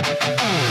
Oh.